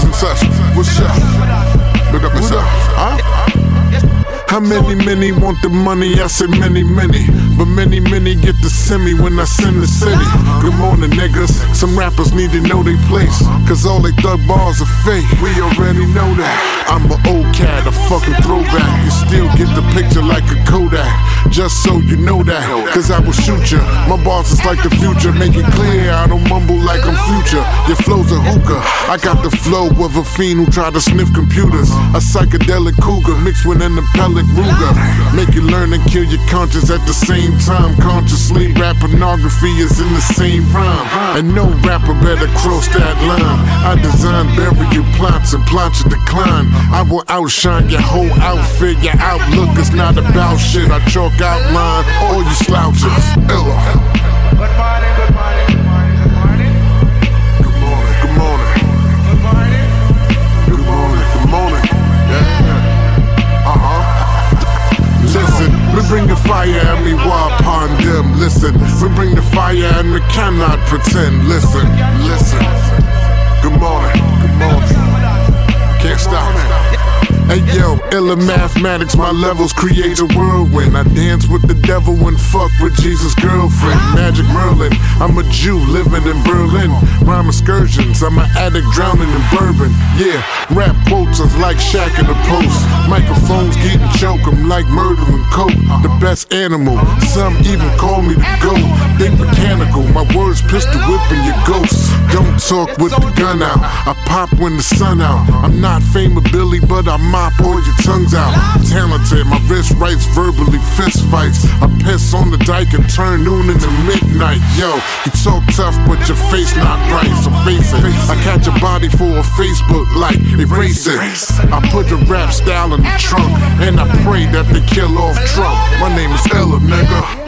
bitches obsessed with. Big up yourself. Huh? How many, many want the money? I said many, many. But many, many get to send me when I send the city. Good morning, niggas. Some rappers need to know they place. Cause all they thug bars are fake. We already know that. I'm an old cat, a fucking throwback. You still get the picture like a Kodak. Just so you know that. Cause I will shoot ya. My boss is like the future. Make it clear, I don't mumble like I'm future. Your flow's a hookah. I got the flow of a fiend who tried to sniff computers. A psychedelic cougar mixed with an appellate Ruger. Make you learn and kill your conscience at the same time. Consciously, rap pornography is in the same rhyme. And no rapper better cross that line. I design burial plots and plots of decline. I will outshine your whole outfit. Your outlook is not about shit. I chalk outline all you slouches. Illa. Good morning, good morning, good morning, good morning. Good morning, good morning. Good morning. Good morning, good morning. Yeah. Uh huh. Listen, we bring the fire and we war upon them. Listen, we bring the fire and we cannot pretend. Listen, listen. Good yo, mathematics, my levels create a whirlwind. I dance with the devil and fuck with Jesus' girlfriend. Magic Merlin, I'm a Jew living in Berlin. Rhyme excursions, I'm an addict drowning in bourbon. Yeah, rap quotes is like Shaq in the post. Microphones getting choke, I'm like murdering coke. The best animal, some even call me the goat. Think mechanical, my words pistol whipping your ghosts. Talk with the gun out, I pop when the sun out. I'm not famous Billy, but I mop all your tongues out. Talented, my wrist writes verbally fist fights. I piss on the dike and turn noon into midnight. Yo, you talk tough, but your face not right. So face it. I catch a body for a Facebook like erase it. I put the rap style in the trunk and I pray that they kill off Trump. My name is Ella, nigga.